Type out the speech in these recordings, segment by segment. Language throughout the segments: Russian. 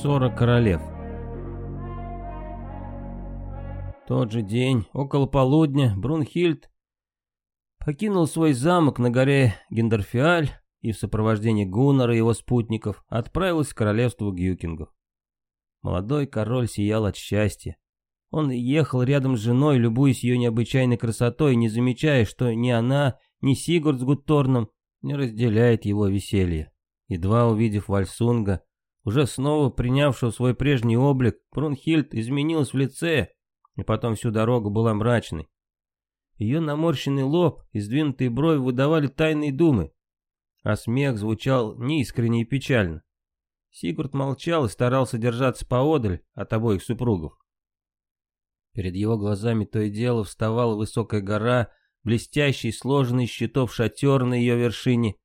Ссора королев. Тот же день, около полудня, Брунхильд покинул свой замок на горе Гендерфиаль и в сопровождении Гуннера и его спутников отправилась в королевство Гюкингов. Молодой король сиял от счастья. Он ехал рядом с женой, любуясь ее необычайной красотой, не замечая, что ни она, ни Сигурд с Гутторном не разделяет его веселье. Едва увидев Вальсунга, уже снова принявшего свой прежний облик, Брунхильд изменилась в лице, и потом всю дорогу была мрачной. Ее наморщенный лоб и сдвинутые брови выдавали тайные думы, а смех звучал неискренне и печально. Сигурд молчал и старался держаться поодаль от обоих супругов. Перед его глазами то и дело вставала высокая гора, блестящий, сложенный щитов шатер на ее вершине,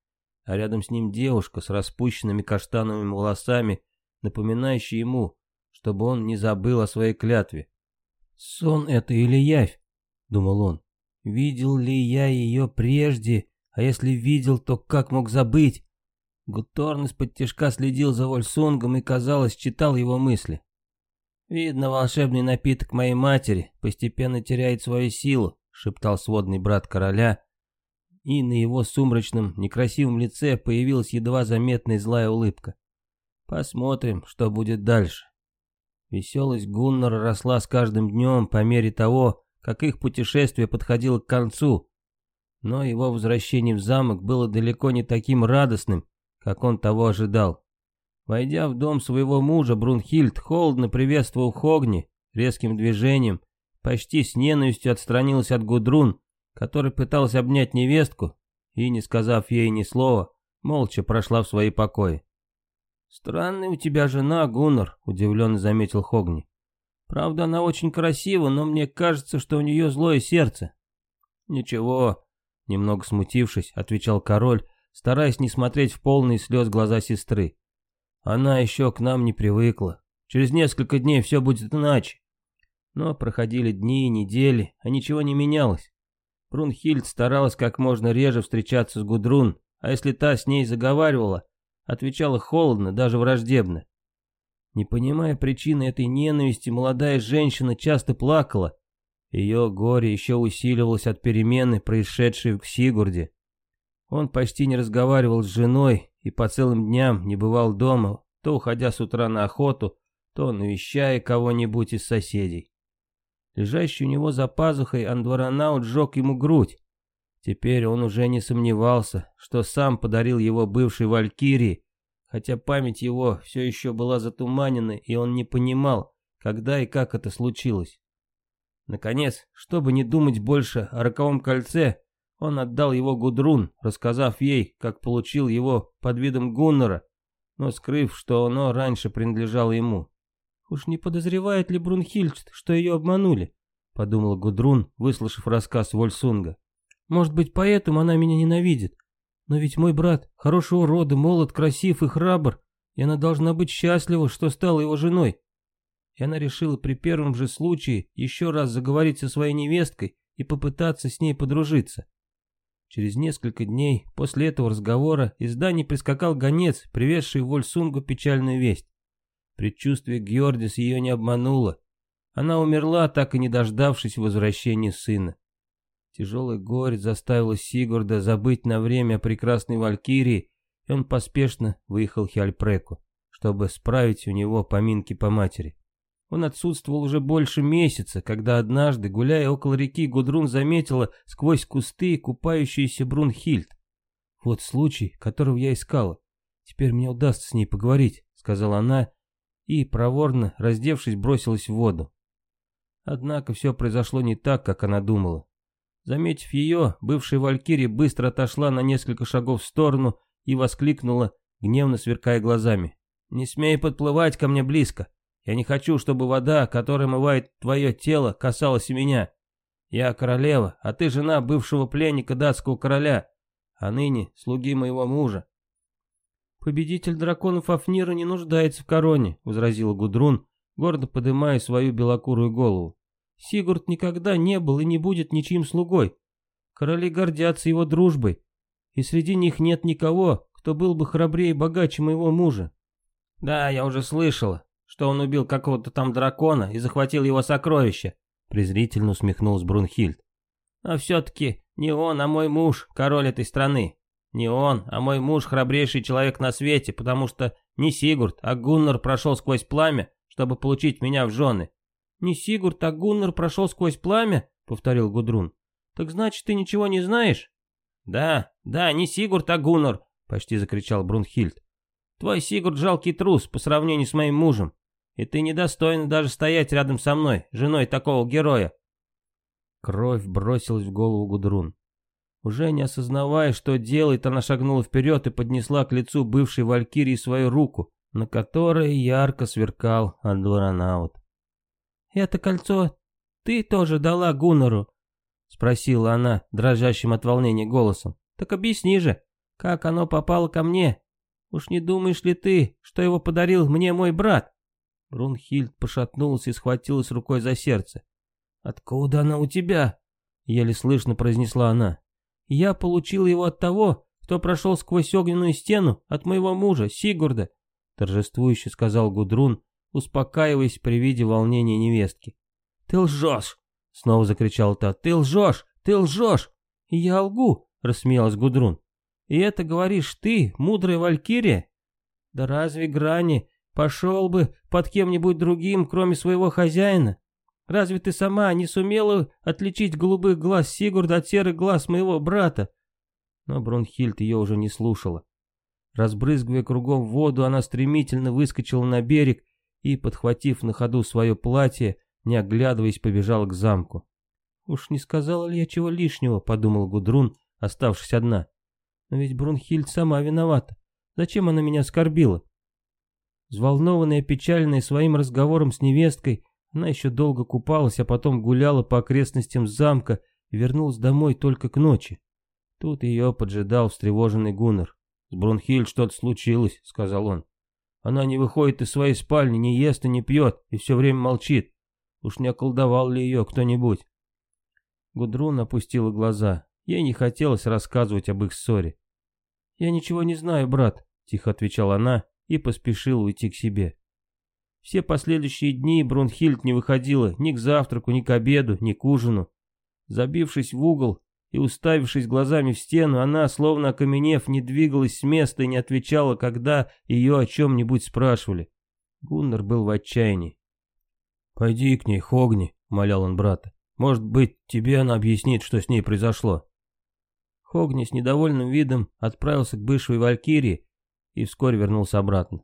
а рядом с ним девушка с распущенными каштановыми волосами, напоминающая ему, чтобы он не забыл о своей клятве. «Сон это или явь?» — думал он. «Видел ли я ее прежде, а если видел, то как мог забыть?» Гуторн из-под следил за Вольсунгом и, казалось, читал его мысли. «Видно, волшебный напиток моей матери постепенно теряет свою силу», — шептал сводный брат короля, и на его сумрачном, некрасивом лице появилась едва заметная злая улыбка. Посмотрим, что будет дальше. Веселость Гуннера росла с каждым днем по мере того, как их путешествие подходило к концу. Но его возвращение в замок было далеко не таким радостным, как он того ожидал. Войдя в дом своего мужа, Брунхильд холодно приветствовал Хогни резким движением, почти с ненавистью отстранилась от Гудрун, который пытался обнять невестку и, не сказав ей ни слова, молча прошла в свои покои. «Странная у тебя жена, Гуннар», — удивленно заметил Хогни. «Правда, она очень красива, но мне кажется, что у нее злое сердце». «Ничего», — немного смутившись, отвечал король, стараясь не смотреть в полные слез глаза сестры. «Она еще к нам не привыкла. Через несколько дней все будет иначе». Но проходили дни и недели, а ничего не менялось. Брунхильд старалась как можно реже встречаться с Гудрун, а если та с ней заговаривала, отвечала холодно, даже враждебно. Не понимая причины этой ненависти, молодая женщина часто плакала. Ее горе еще усиливалось от перемены, происшедшей в Сигурде. Он почти не разговаривал с женой и по целым дням не бывал дома, то уходя с утра на охоту, то навещая кого-нибудь из соседей. Лежащий у него за пазухой Андваранаут сжег ему грудь. Теперь он уже не сомневался, что сам подарил его бывшей Валькирии, хотя память его все еще была затуманена, и он не понимал, когда и как это случилось. Наконец, чтобы не думать больше о роковом кольце, он отдал его Гудрун, рассказав ей, как получил его под видом Гуннера, но скрыв, что оно раньше принадлежало ему. «Уж не подозревает ли Брунхильд, что ее обманули?» — подумал Гудрун, выслушав рассказ Вольсунга. «Может быть, поэтому она меня ненавидит. Но ведь мой брат хорошего рода, молод, красив и храбр, и она должна быть счастлива, что стала его женой». И она решила при первом же случае еще раз заговорить со своей невесткой и попытаться с ней подружиться. Через несколько дней после этого разговора из здания прискакал гонец, привезший Вольсунгу печальную весть. Предчувствие Геордис ее не обмануло. Она умерла, так и не дождавшись возвращения сына. Тяжелое горе заставило Сигурда забыть на время о прекрасной Валькирии, и он поспешно выехал Хиальпреку, чтобы справить у него поминки по матери. Он отсутствовал уже больше месяца, когда однажды, гуляя около реки, Гудрун заметила сквозь кусты купающуюся Брунхильд. «Вот случай, которого я искала. Теперь мне удастся с ней поговорить», — сказала она, и, проворно, раздевшись, бросилась в воду. Однако все произошло не так, как она думала. Заметив ее, бывшая Валькирия быстро отошла на несколько шагов в сторону и воскликнула, гневно сверкая глазами. «Не смей подплывать ко мне близко. Я не хочу, чтобы вода, которая мывает твое тело, касалась и меня. Я королева, а ты жена бывшего пленника датского короля, а ныне слуги моего мужа. «Победитель драконов Афнира не нуждается в короне», — возразила Гудрун, гордо подымая свою белокурую голову. «Сигурд никогда не был и не будет ничьим слугой. Короли гордятся его дружбой, и среди них нет никого, кто был бы храбрее и богаче моего мужа». Да, я уже слышала, что он убил какого-то там дракона и захватил его сокровища, презрительно усмехнулся Брунхильд. А все-таки не он, а мой муж, король этой страны. Не он, а мой муж храбрейший человек на свете, потому что не Сигурд, а Гуннар прошел сквозь пламя, чтобы получить меня в жены. Не Сигурд, а Гуннар прошел сквозь пламя, повторил Гудрун. Так значит, ты ничего не знаешь? Да, да, не Сигурд, а Гуннар, почти закричал Брунхильд. Твой Сигурд жалкий трус по сравнению с моим мужем. И ты недостойна даже стоять рядом со мной, женой такого героя. Кровь бросилась в голову Гудрун. Уже не осознавая, что делает, она шагнула вперед и поднесла к лицу бывшей валькирии свою руку, на которой ярко сверкал Андваранаут. «Это кольцо ты тоже дала Гуннору?» — спросила она, дрожащим от волнения голосом. «Так объясни же, как оно попало ко мне? Уж не думаешь ли ты, что его подарил мне мой брат?» Брунхильд пошатнулась и схватилась рукой за сердце. «Откуда она у тебя?» — еле слышно произнесла она. Я получил его от того, кто прошел сквозь огненную стену от моего мужа, Сигурда, торжествующе сказал Гудрун, успокаиваясь при виде волнения невестки. Ты лжешь! Снова закричал та. Ты лжешь! Ты лжешь! Я лгу! Рассмеялась Гудрун. И это говоришь ты, мудрая валькирия? Да разве Грани пошел бы под кем-нибудь другим, кроме своего хозяина? Разве ты сама не сумела отличить голубых глаз Сигурда от серых глаз моего брата?» Но Бронхильд ее уже не слушала. Разбрызгивая кругом воду, она стремительно выскочила на берег и, подхватив на ходу свое платье, не оглядываясь, побежала к замку. «Уж не сказала ли я чего лишнего?» — подумал Гудрун, оставшись одна. «Но ведь Брунхильд сама виновата. Зачем она меня оскорбила?» Взволнованная печальная своим разговором с невесткой, она еще долго купалась, а потом гуляла по окрестностям замка и вернулась домой только к ночи. Тут ее поджидал встревоженный Гуннер. «С Брунхиль что-то случилось», — сказал он. «Она не выходит из своей спальни, не ест и не пьет, и все время молчит. Уж не околдовал ли ее кто-нибудь?» Гудрун опустила глаза. Ей не хотелось рассказывать об их ссоре. «Я ничего не знаю, брат», — тихо отвечала она и поспешила уйти к себе. Все последующие дни Брунхильд не выходила ни к завтраку, ни к обеду, ни к ужину. Забившись в угол и уставившись глазами в стену, она, словно окаменев, не двигалась с места и не отвечала, когда ее о чем-нибудь спрашивали. Гуннар был в отчаянии. «Пойди к ней, Хогни», — молял он брата. «Может быть, тебе она объяснит, что с ней произошло». Хогни с недовольным видом отправился к бывшей Валькирии и вскоре вернулся обратно.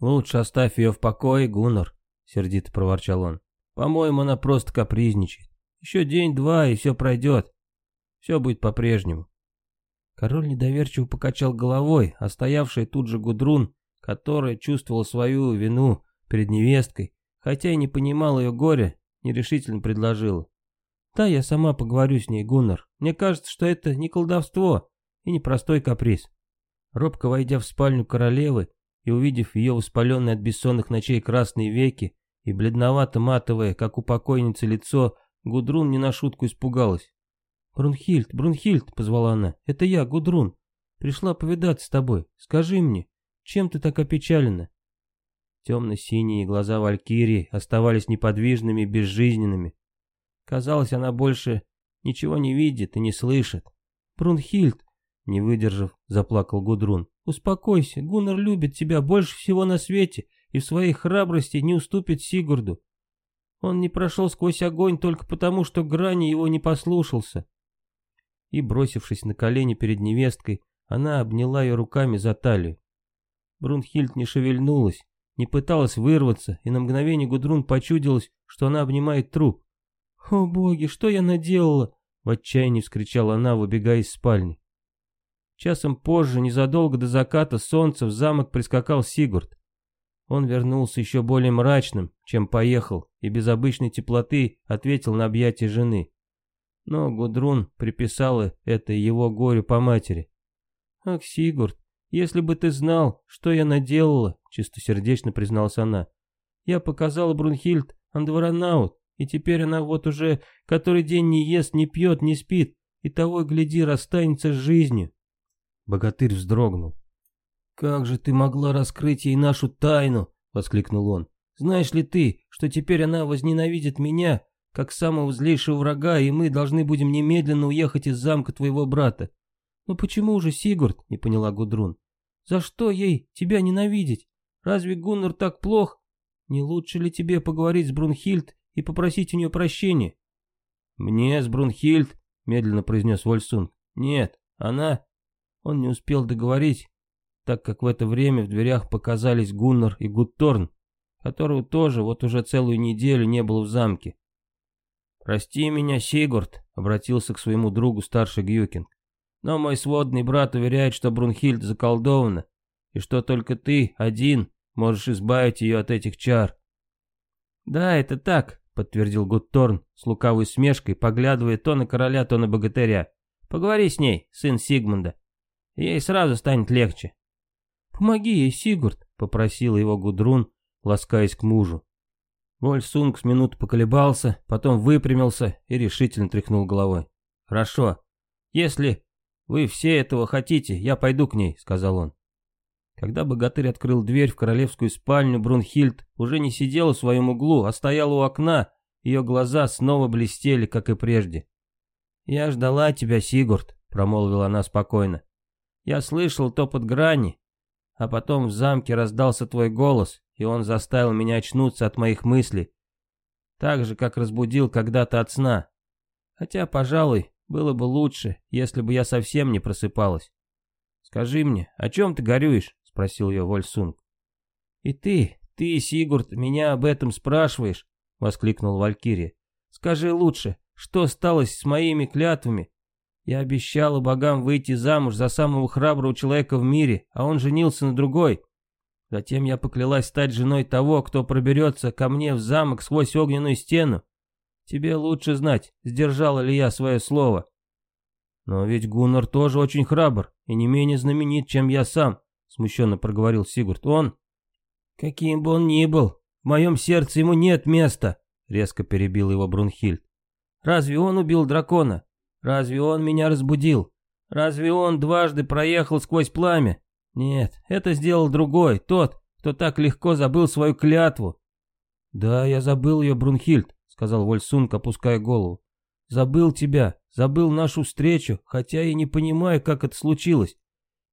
«Лучше оставь ее в покое, Гуннар», — сердито проворчал он. «По-моему, она просто капризничает. Еще день-два, и все пройдет. Все будет по-прежнему». Король недоверчиво покачал головой, а стоявший тут же Гудрун, которая чувствовала свою вину перед невесткой, хотя и не понимал ее горя, нерешительно предложила. «Да, я сама поговорю с ней, Гуннар. Мне кажется, что это не колдовство и не простой каприз». Робко войдя в спальню королевы, и, увидев ее воспаленные от бессонных ночей красные веки и бледновато-матовое, как у покойницы, лицо, Гудрун не на шутку испугалась. «Брунхильд, Брунхильд!» — позвала она. «Это я, Гудрун. Пришла повидаться с тобой. Скажи мне, чем ты так опечалена?» Темно-синие глаза Валькирии оставались неподвижными и безжизненными. Казалось, она больше ничего не видит и не слышит. «Брунхильд!» — не выдержав, заплакал Гудрун. Успокойся, Гуннар любит тебя больше всего на свете и в своей храбрости не уступит Сигурду. Он не прошел сквозь огонь только потому, что Грани его не послушался. И, бросившись на колени перед невесткой, она обняла ее руками за талию. Брунхильд не шевельнулась, не пыталась вырваться, и на мгновение Гудрун почудилась, что она обнимает труп. «О боги, что я наделала?» — в отчаянии вскричала она, выбегая из спальни. Часом позже, незадолго до заката солнца, в замок прискакал Сигурд. Он вернулся еще более мрачным, чем поехал, и без обычной теплоты ответил на объятие жены. Но Гудрун приписала это его горю по матери. «Ах, Сигурд, если бы ты знал, что я наделала», — чистосердечно призналась она. «Я показала Брунхильд Андваранаут, и теперь она вот уже который день не ест, не пьет, не спит, и того, гляди, расстанется с жизнью». Богатырь вздрогнул. «Как же ты могла раскрыть ей нашу тайну?» — воскликнул он. «Знаешь ли ты, что теперь она возненавидит меня, как самого злейшего врага, и мы должны будем немедленно уехать из замка твоего брата?» «Но почему же, Сигурд?» — не поняла Гудрун. «За что ей тебя ненавидеть? Разве Гуннар так плох? Не лучше ли тебе поговорить с Брунхильд и попросить у нее прощения?» «Мне с Брунхильд?» — медленно произнес Вольсун. «Нет, она...» Он не успел договорить, так как в это время в дверях показались Гуннар и Гутторн, которого тоже вот уже целую неделю не было в замке. «Прости меня, Сигурд», — обратился к своему другу старший Гюкинг. «Но мой сводный брат уверяет, что Брунхильд заколдована, и что только ты один можешь избавить ее от этих чар». «Да, это так», — подтвердил Гутторн с лукавой смешкой, поглядывая то на короля, то на богатыря. «Поговори с ней, сын Сигмунда. Ей сразу станет легче». «Помоги ей, Сигурд», — попросила его Гудрун, ласкаясь к мужу. Вольсунг с минуту поколебался, потом выпрямился и решительно тряхнул головой. «Хорошо. Если вы все этого хотите, я пойду к ней», — сказал он. Когда богатырь открыл дверь в королевскую спальню, Брунхильд уже не сидела в своем углу, а стояла у окна, ее глаза снова блестели, как и прежде. «Я ждала тебя, Сигурд», — промолвила она спокойно. «Я слышал топот грани, а потом в замке раздался твой голос, и он заставил меня очнуться от моих мыслей, так же, как разбудил когда-то от сна. Хотя, пожалуй, было бы лучше, если бы я совсем не просыпалась. Скажи мне, о чем ты горюешь? спросил ее Вольсунг. И ты, ты, Сигурд, меня об этом спрашиваешь? воскликнул Валькирия. Скажи лучше, что стало с моими клятвами? Я обещала богам выйти замуж за самого храброго человека в мире, а он женился на другой. Затем я поклялась стать женой того, кто проберется ко мне в замок сквозь огненную стену. Тебе лучше знать, сдержала ли я свое слово. Но ведь Гуннар тоже очень храбр и не менее знаменит, чем я сам, смущенно проговорил Сигурд. Он, каким бы он ни был, в моем сердце ему нет места, резко перебил его Брунхильд. Разве он убил дракона? Разве он меня разбудил? Разве он дважды проехал сквозь пламя? Нет, это сделал другой, тот, кто так легко забыл свою клятву. Да, я забыл ее, Брунхильд, сказал Вольсунг, опуская голову. Забыл тебя, забыл нашу встречу, хотя и не понимаю, как это случилось.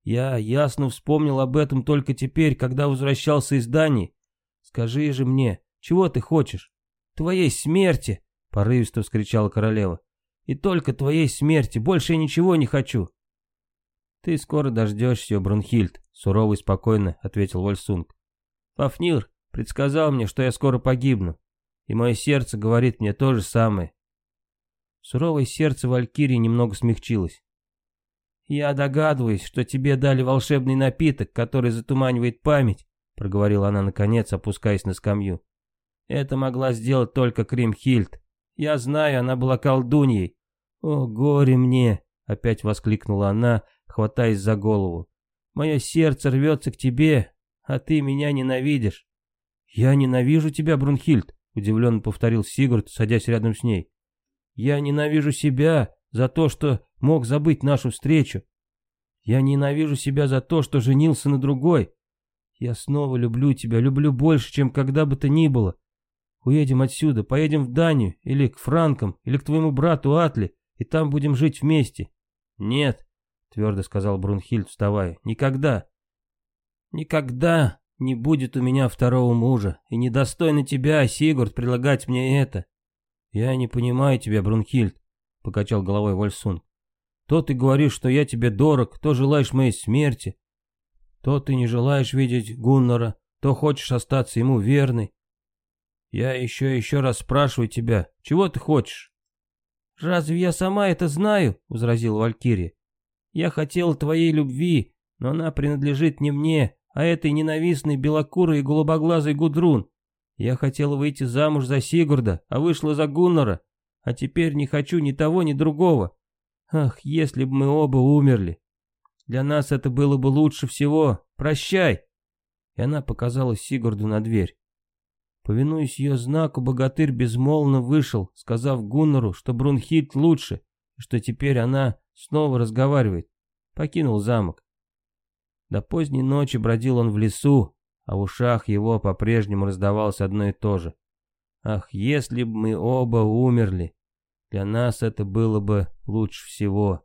Я ясно вспомнил об этом только теперь, когда возвращался из Дании. Скажи же мне, чего ты хочешь? Твоей смерти, порывисто вскричала королева. И только твоей смерти, больше я ничего не хочу. «Ты скоро дождешься, Брунхильд», — сурово и спокойно ответил Вольсунг. «Фафнир предсказал мне, что я скоро погибну, и мое сердце говорит мне то же самое». Суровое сердце Валькирии немного смягчилось. «Я догадываюсь, что тебе дали волшебный напиток, который затуманивает память», — проговорила она наконец, опускаясь на скамью. «Это могла сделать только Кримхильд. Я знаю, она была колдуньей. О, горе мне!» — опять воскликнула она, хватаясь за голову. «Мое сердце рвется к тебе, а ты меня ненавидишь». «Я ненавижу тебя, Брунхильд», — удивленно повторил Сигурд, садясь рядом с ней. «Я ненавижу себя за то, что мог забыть нашу встречу. Я ненавижу себя за то, что женился на другой. Я снова люблю тебя, люблю больше, чем когда бы то ни было. Уедем отсюда, поедем в Данию, или к Франкам, или к твоему брату Атли, и там будем жить вместе». «Нет», твердо сказал Брунхильд, вставая. «Никогда, никогда не будет у меня второго мужа, и недостойно тебя, Сигурд, предлагать мне это». «Я не понимаю тебя, Брунхильд», — покачал головой Вольсун. «То ты говоришь, что я тебе дорог, то желаешь моей смерти, то ты не желаешь видеть Гуннора, то хочешь остаться ему верной. Я еще еще раз спрашиваю тебя, чего ты хочешь?» «Разве я сама это знаю?» — возразила Валькирия. Я хотел твоей любви, но она принадлежит не мне, а этой ненавистной белокурой и голубоглазой Гудрун. Я хотел выйти замуж за Сигурда, а вышла за Гуннора, а теперь не хочу ни того, ни другого. Ах, если бы мы оба умерли. Для нас это было бы лучше всего. Прощай!» И она показала Сигурду на дверь. Повинуясь ее знаку, богатырь безмолвно вышел, сказав Гуннору, что Брунхильд лучше, и что теперь она снова разговаривает. Покинул замок. До поздней ночи бродил он в лесу, а в ушах его по-прежнему раздавалось одно и то же. Ах, если бы мы оба умерли, для нас это было бы лучше всего.